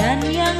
dan yang